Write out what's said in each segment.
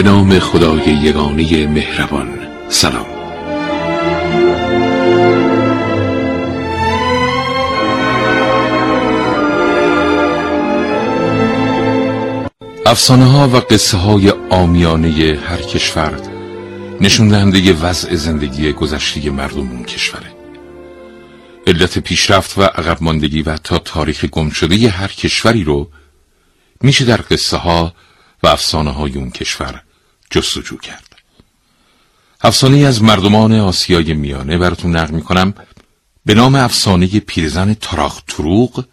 به نام خدای یگانه مهربان. سلام. افسانه ها و قصه های آمیانه هر کشور نشون دهنده وضع زندگی گذشته مردم اون کشوره. علت پیشرفت و عقب ماندگی و تا تاریخ گم شده هر کشوری رو میشه در قصه ها و افسانه های اون کشور جستجو کرد. افسانه از مردمان آسیای میانه براتون نقل می‌کنم. به نام افسانه پیرزن تاراخ تروغ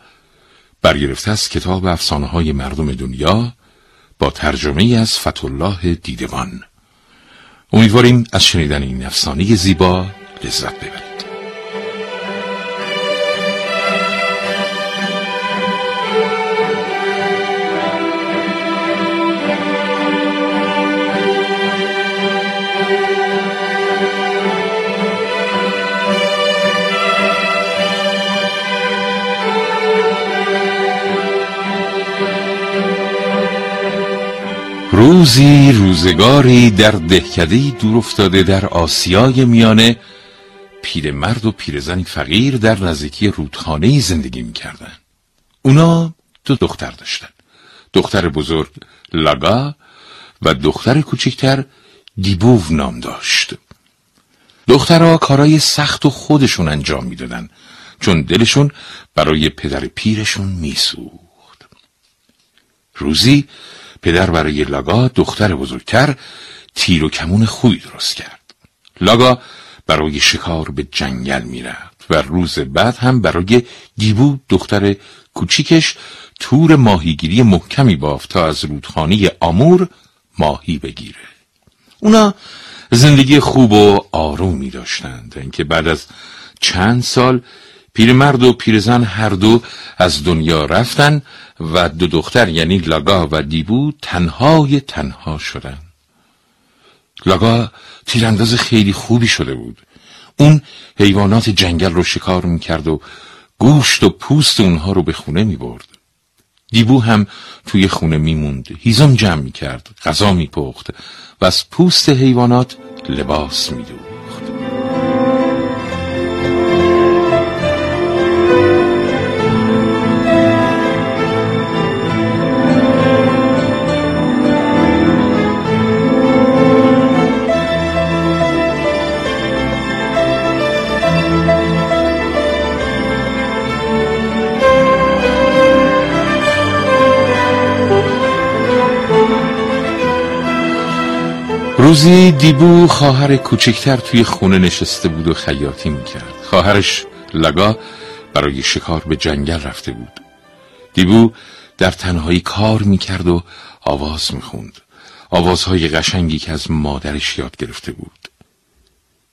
برگرفته از کتاب افسانه های مردم دنیا با ترجمه از فتولاه دیدبان. امیدواریم از شنیدن این افسانه زیبا لذت ببرید. روزی روزگاری در دهکدهی دور افتاده در آسیای میانه پیرمرد و پیرزنی فقیر در نزدیکی رودخانه زندگی می‌کردن اونا دو دختر داشتن. دختر بزرگ لاگا و دختر کوچکتر دیبوو نام داشت. دخترها کارای سخت و خودشون انجام می‌دادن چون دلشون برای پدر پیرشون میسوخت. روزی پدر برای لاگا دختر بزرگتر تیر و کمون خوبی درست کرد. لاگا برای شکار به جنگل می‌رفت و روز بعد هم برای دیبو دختر کوچیکش تور ماهیگیری محکمی بافت تا از رودخانه آمور ماهی بگیره. اونا زندگی خوب و آرومی داشتند اینکه بعد از چند سال پیرمرد و پیرزن هر دو از دنیا رفتن و دو دختر یعنی لاگا و دیبو تنهای تنها شدن. لاگا تیرانداز خیلی خوبی شده بود. اون حیوانات جنگل رو شکار می‌کرد و گوشت و پوست اونها رو به خونه می‌برد. دیبو هم توی خونه میموند. هیزم جمع می‌کرد غذا میپخت و از پوست حیوانات لباس میدود روزی دیبو خواهر کوچکتر توی خونه نشسته بود و خیاطی می‌کرد. خواهرش لگا برای شکار به جنگل رفته بود. دیبو در تنهایی کار می‌کرد و آواز می‌خوند. آوازهای قشنگی که از مادرش یاد گرفته بود.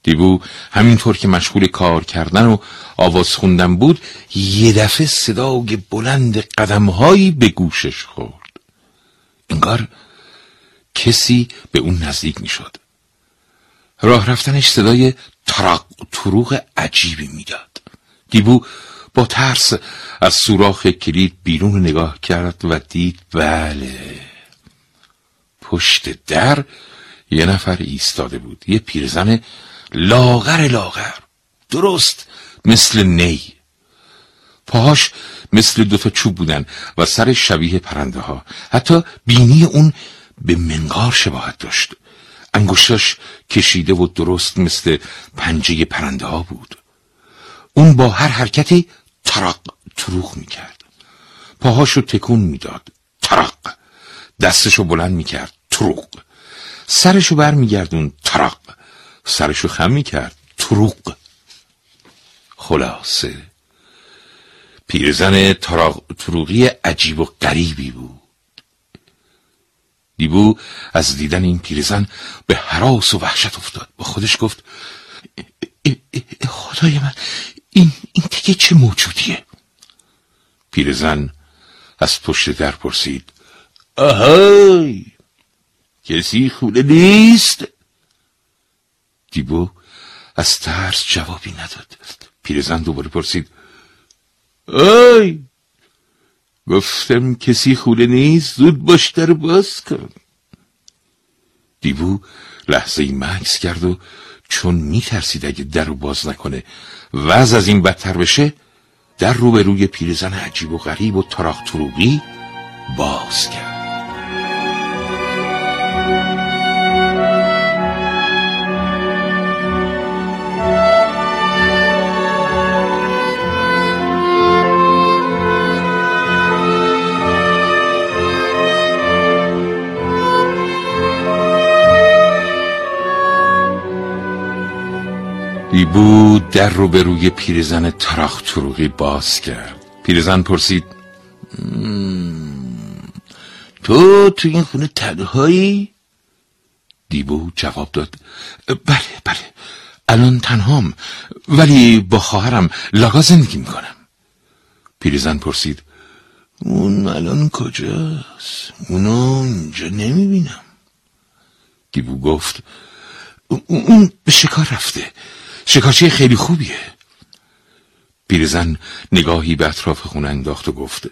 دیبو همینطور که مشغول کار کردن و آواز خوندن بود یه دفعه صدای بلند قدمهایی به گوشش خورد. انگار کسی به اون نزدیک می‌شد. راه رفتنش صدای ترق تروغ عجیبی می‌داد. دیبو با ترس از سوراخ کلید بیرون نگاه کرد و دید بله پشت در یه نفر ایستاده بود یه پیرزن لاغر لاغر درست مثل نی پاهاش مثل دوتا چوب بودن و سر شبیه پرنده ها حتی بینی اون به منقار شباهت داشت. انگشتاش کشیده و درست مثل پنجه پرنده ها بود. اون با هر حرکتی ترق تروخ می‌کرد. پاهاشو تکون می‌داد. ترق دستشو بلند می‌کرد. تروق. سرشو بر میگردون ترق سرشو خم می‌کرد. تروق. خلاصه. پیرزن تروقی عجیب و غریبی بود. دیبو از دیدن این پیرزن به حراس و وحشت افتاد. با خودش گفت خدای من این این دیگه چه موجودیه؟ پیرزن از پشت در پرسید آهای کسی خونه نیست؟ دیبو از ترس جوابی نداد. پیرزن دوباره پرسید آی گفتم کسی خونه نیست زود باش در باز کن. دیبو لحظه ای مکس کرد و چون میترسید اگه در رو باز نکنه وز از این بدتر بشه در رو به روی پیرزن عجیب و غریب و تراخ تروبی باز کرد. دیبو در رو به روی پیرزن تراخ تروغی باز کرد پیرزن پرسید تو تو این خونه تنهایی؟ دیبو جواب داد بله بله الان تنهام ولی با خواهرم لاغا زندگی می‌کنم پیرزن پرسید اون الان کجاست؟ اونو اینجا نمی‌بینم دیبو گفت اون به شکار رفته شکارچی خیلی خوبیه. پیرزن نگاهی به اطراف خونه انداخت و گفت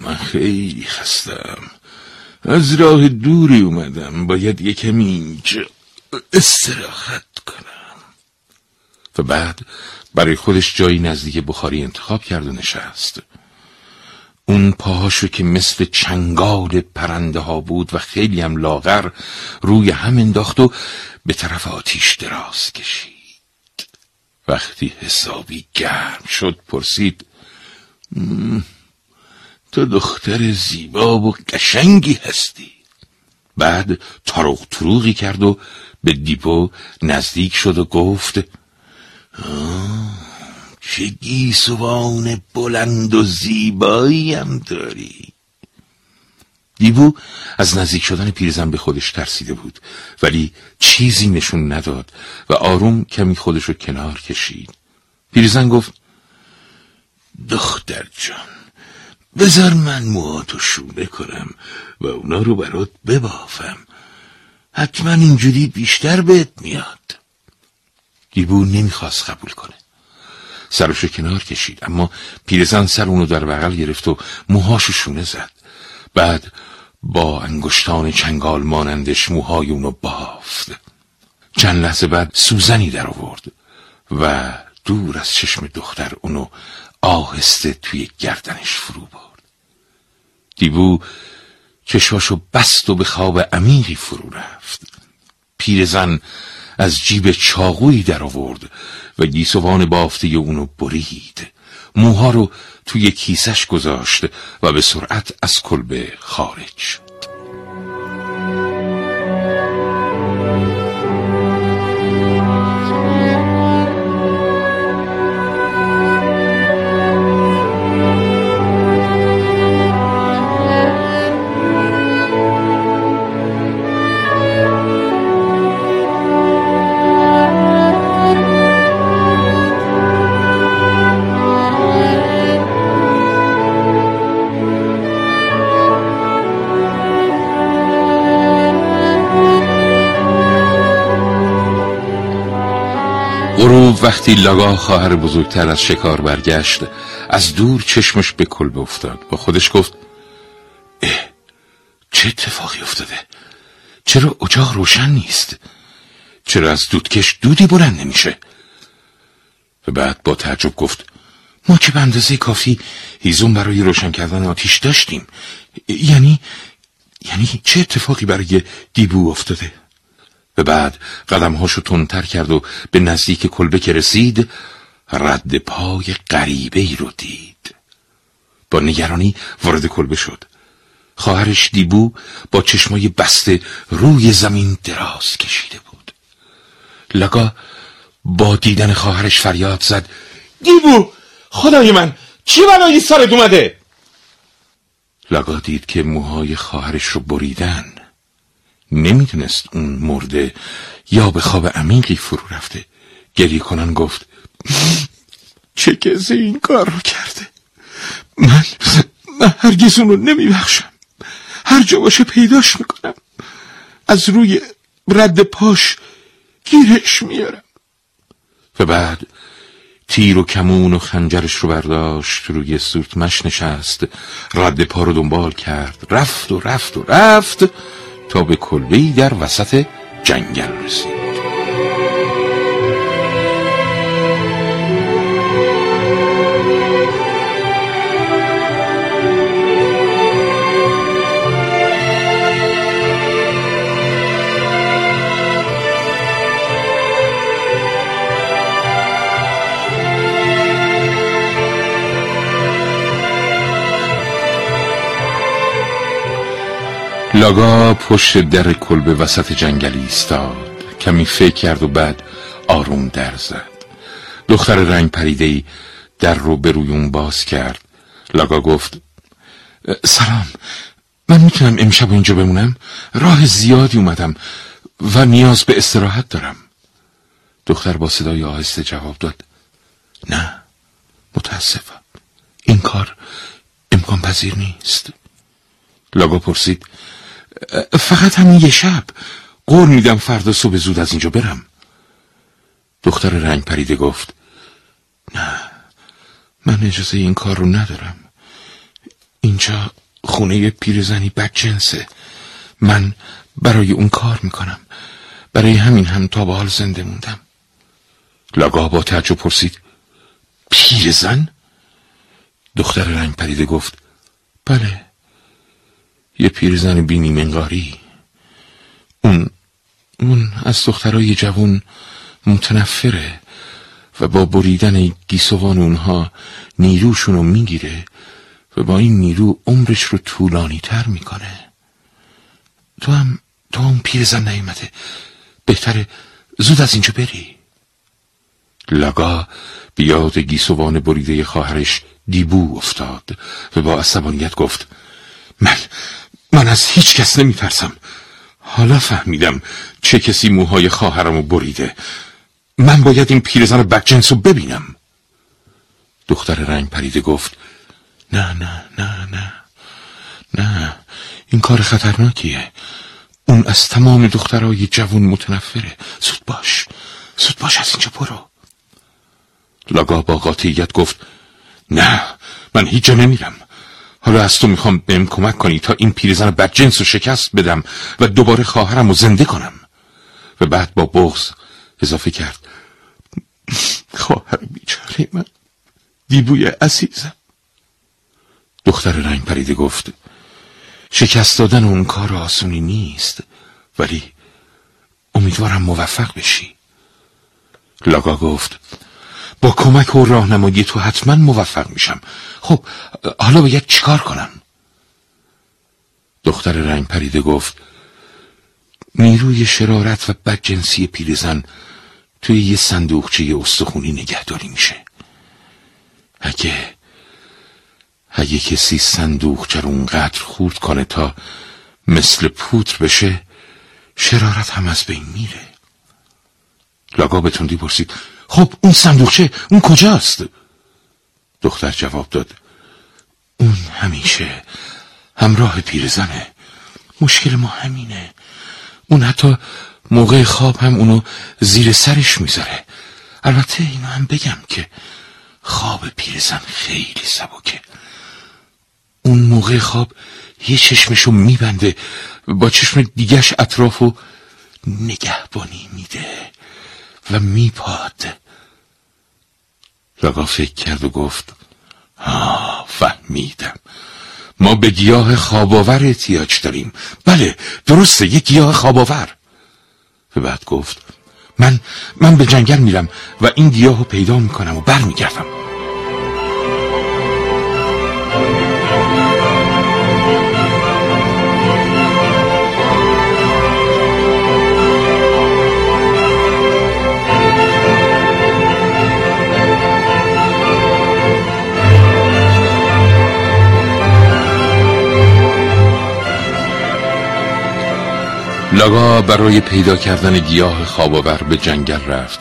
من خیلی خستم. از راه دوری اومدم. باید یکم اینجا استراحت کنم. و بعد برای خودش جایی نزدیک بخاری انتخاب کرد و نشست. اون پاهاشو که مثل چنگال پرنده ها بود و خیلی هم لاغر روی هم انداخت و به طرف آتیش دراز کشید. وقتی حسابی گرم شد پرسید تو دختر زیبا و قشنگی هستی. بعد تاروغ تروغی کرد و به دیپو نزدیک شد و گفت چه گیسوان بلند و زیبایی هم داری؟ دیبو از نزدیک شدن پیرزن به خودش ترسیده بود ولی چیزی نشون نداد و آروم کمی خودش رو کنار کشید. پیرزن گفت دختر جان بذار من موهاتو شونه کنم و اونا رو برات ببافم. حتما اینجوری بیشتر بهت میاد. دیبو نمی‌خواست قبول کنه. سرشو کنار کشید. اما پیرزن سر اونو در بغل گرفت و موهاشو شونه زد. بعد با انگشتان چنگال مانندش موهای اونو بافت. چند لحظه بعد سوزنی در آورد و دور از چشم دختر اونو آهسته توی گردنش فرو برد. دیبو چشاشو بست و به خواب عمیقی فرو رفت. پیرزن از جیب چاقویی در آورد و گیسوان بافته اونو برید. موها رو توی کیسش گذاشت و به سرعت از کلبه خارج وقتی لاگا خواهر بزرگتر از شکار برگشت از دور چشمش به کلبه افتاد. با خودش گفت اه چه اتفاقی افتاده؟ چرا اجاق روشن نیست؟ چرا از دودکش دودی بلند نمیشه؟ و بعد با تعجب گفت ما که به اندازه کافی هیزون برای روشن کردن آتیش داشتیم. یعنی یعنی چه اتفاقی برای دیبو افتاده؟ و بعد قدمهاشو تندتر کرد و به نزدیک کلبه که رسید رد پای غریبه ای رو دید. با نگرانی وارد کلبه شد. خواهرش دیبو با چشمای بسته روی زمین دراز کشیده بود. لگا با دیدن خواهرش فریاد زد. دیبو خدای من چی بلایی سرت اومده؟ لگا دید که موهای خواهرش رو بریدن. نمی‌دونست اون مرده یا به خواب عمیقی فرو رفته. گریه کنن گفت چه کسی این کار رو کرده؟ من من هرگز اون رو نمیبخشم. هر جا باشه پیداش می‌کنم. از روی رد پاش گیرش میارم و بعد تیر و کمون و خنجرش رو برداشت روی سورتمش نشست رد پا رو دنبال کرد رفت و رفت و رفت. تا به کلبهی در وسط جنگل رسید. لاگا پشت در کلبه وسط جنگلی ایستاد. کمی فکر کرد و بعد آروم در زد. دختر رنگ پریده در رو به روی اون باز کرد. لاگا گفت سلام من می‌تونم امشب اینجا بمونم؟ راه زیادی اومدم و نیاز به استراحت دارم. دختر با صدای آهسته جواب داد نه متاسفم این کار امکان پذیر نیست. لاگا پرسید فقط همین یه شب. قول میدم فردا صبح زود از اینجا برم. دختر رنگ پریده گفت نه من اجازه این کار رو ندارم. اینجا خونه پیرزنی بدجنسه من برای اون کار می‌کنم. برای همین هم تا به حال زنده موندم. لاگاه با تعجب پرسید پیرزن؟ دختر رنگ پریده گفت بله یه پیرزن بینی منگاری اون اون از دخترای جوان متنفره و با بریدن گیسوان اونها نیروشون رو می‌گیره و با این نیرو عمرش رو طولانی تر می‌کنه. تو هم تو هم پیرزن نیومده. بهتره زود از اینجا بری. لگا بیاد گیسوان بریده خواهرش دیبو افتاد و با عصبانیت گفت من من از هیچ کس نمی ترسم حالا فهمیدم چه کسی موهای خواهرمو بریده. من باید این پیرزن بدجنس رو ببینم. دختر رنگ پریده گفت نه نه نه نه نه این کار خطرناکیه. اون از تمام دخترای جوون متنفره. زود باش زود باش از اینجا برو. لاگا با قاطعیت گفت نه من هیچ جا نمیرم. حالا از تو می‌خوام بهم کمک کنی تا این پیرزن بدجنس رو شکست بدم و دوباره خواهرم رو زنده کنم. و بعد با بغز اضافه کرد. خواهر بیچاره من. دیبوی عزیزم. دختر رنگ پریده گفت شکست دادن اون کار آسونی نیست ولی امیدوارم موفق بشی. لاگا گفت با کمک و راهنمایی تو حتما موفق میشم. خب حالا باید چیکار کنم؟ دختر رنگ پریده گفت نیروی شرارت و بدجنسی پیرزن توی یه صندوقچه استخونی نگهداری میشه. اگه اگه کسی صندوقچه رو اونقدر خورد کنه تا مثل پوتر بشه شرارت هم از بین میره. لاگا به تندی پرسید خب اون صندوقچه اون کجاست؟ دختر جواب داد. اون همیشه همراه پیرزنه. مشکل ما همینه. اون حتی موقع خواب هم اونو زیر سرش می‌ذاره. البته اینو هم بگم که خواب پیرزن خیلی سبکه. اون موقع خواب یه چشمشو میبنده با چشم دیگش اطرافو نگهبانی میده و میپاد. لگا فکر کرد و گفت آه فهمیدم. ما به گیاه خواباور احتیاج داریم. بله درسته یک گیاه خواباور و بعد گفت من من به جنگل میرم و این گیاه رو پیدا می‌کنم و برمیگردم. لاگا برای پیدا کردن گیاه خواباور به جنگل رفت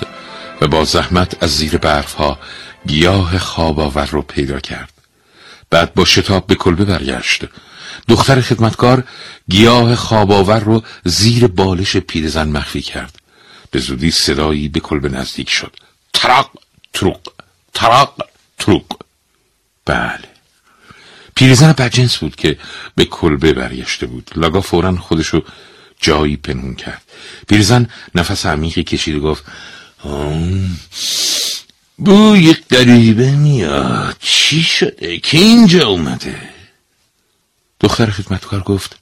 و با زحمت از زیر برف ها گیاه خواب آور رو پیدا کرد. بعد با شتاب به کلبه برگشت. دختر خدمتکار گیاه خواب آور رو زیر بالش پیرزن مخفی کرد. به زودی صدایی به کلبه نزدیک شد. ترق تروق ترق تروق. بله. پیرزن بجنس بود که به کلبه برگشته بود. لاگا فورا خودشو جایی پنهون کرد. پیرزن نفس عمیقی کشید و گفت بوی قریبه میاد. چی شده؟ که اینجا اومده؟ دختر خدمتکار گفت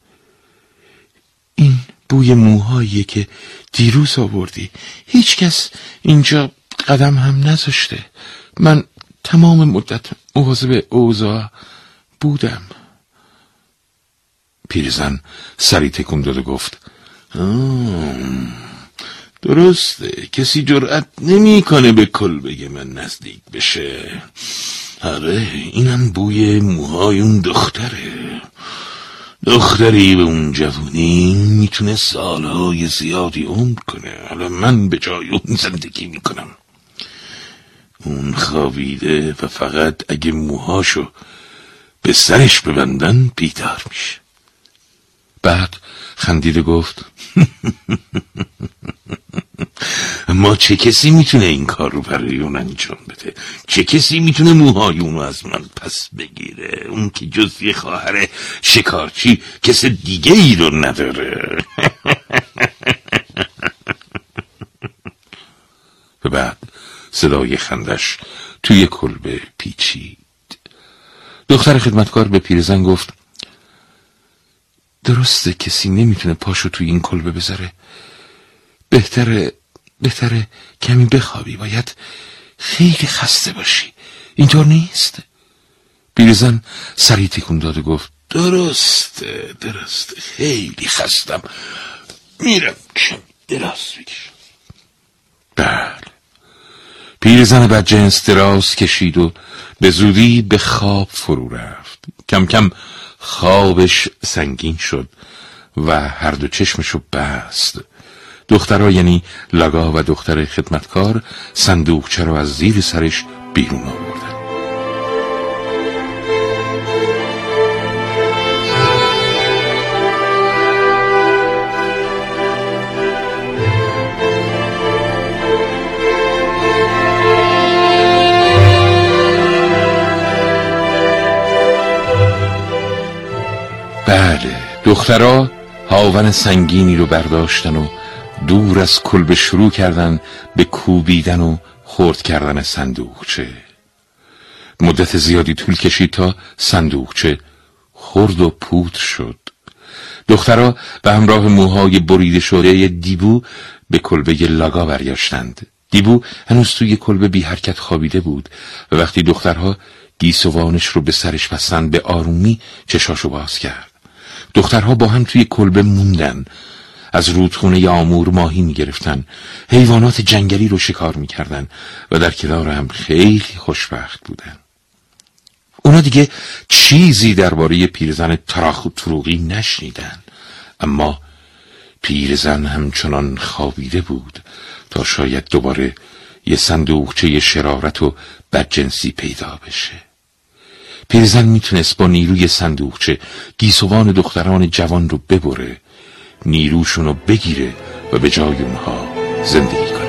این بوی موهاییه که دیروز آوردی. هیچکس اینجا قدم هم نذاشته. من تمام مدت مواظب اوضاع بودم. پیرزن سری تکون داد و گفت درسته. کسی جرأت نمی‌کنه به کل بگه من نزدیک بشه. آره اینم بوی موهای اون دختره. دختری به اون جوونی می‌تونه سالهای زیادی عمر کنه. حالا من به جای اون زندگی می‌کنم. اون خوابیده و فقط اگه موهاشو به سرش ببندن بیدار میشه. بعد خندیده گفت ما چه کسی می‌تونه این کار رو برای اون انجام بده؟ چه کسی می‌تونه موهای اونو از من پس بگیره؟ اون که جز یه خواهر شکارچی کس دیگه ای رو نداره. و بعد صدای خندش توی کلبه پیچید. دختر خدمتکار به پیرزن گفت درسته کسی نمی‌تونه پاشو توی این کلبه بذاره. بهتره بهتره کمی بخوابی باید خیلی خسته باشی. اینطور نیست؟ پیرزن سری تکون داد و گفت درسته درسته خیلی خستم. میرم کم دراز بکشم بله. پیرزن بد جنس دراز کشید و به زودی به خواب فرو رفت. کم کم خوابش سنگین شد و هر دو چشمشو بست. دخترها یعنی لگا و دختر خدمتکار صندوقچه رو از زیر سرش بیرون آوردن. دخترها هاون سنگینی رو برداشتن و دور از کلبه شروع کردن به کوبیدن و خورد کردن صندوقچه. مدت زیادی طول کشید تا صندوقچه خرد و پود شد. دخترها به همراه موهای بریده شده دیبو به کلبه لاگا برگشتند. دیبو هنوز توی کلبه بی حرکت خوابیده بود و وقتی دخترها گیسوانش رو به سرش بستند به آرومی چشاشو باز کرد. دخترها با هم توی کلبه موندن. از رودخونه آمور ماهی می‌گرفتن. حیوانات جنگلی رو شکار می‌کردن و در کنار هم خیلی خوشبخت بودن. اونا دیگه چیزی درباره پیرزن تراخ و تروغی نشنیدن. اما پیرزن همچنان خوابیده بود تا شاید دوباره یه صندوقچه شرارت و بدجنسی پیدا بشه. پیرزن می‌تونست با نیروی صندوقچه گیسوان دختران جوان رو ببره نیروشون رو بگیره و به جای اونها زندگی کنه.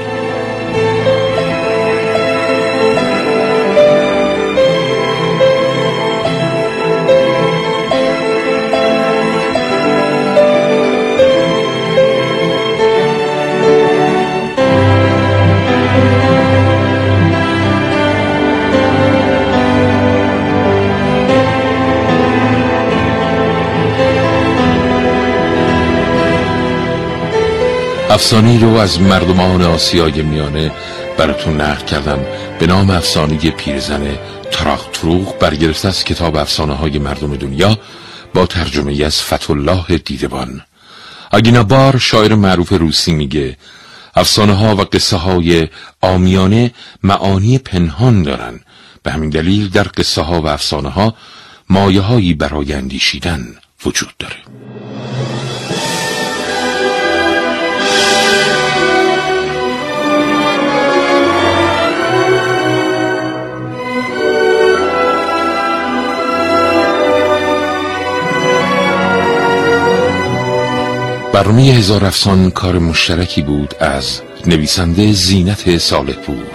افسانه رو از مردمان آسیای میانه براتون نقل کردم. به نام افسانه پیرزن تراختروغ برگرفته از کتاب افسانه های مردم دنیا با ترجمه از فتولاه دیدبان. آگینا بار شاعر معروف روسی میگه افسانه ها و قصه های آمیانه معانی پنهان دارن. به همین دلیل در قصه ها و افسانه ها مایه هایی برای اندیشیدن وجود داره. برنامه هزار افسان کار مشترکی بود از نویسنده زینت صالح پور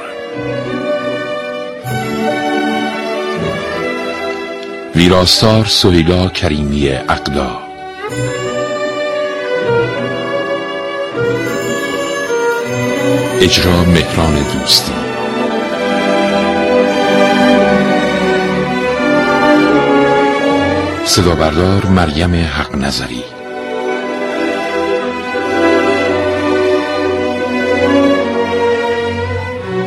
ویراستار سهیلا کریمی اقدا. اجرا مهران دوستی. صدا مریم حق نظری.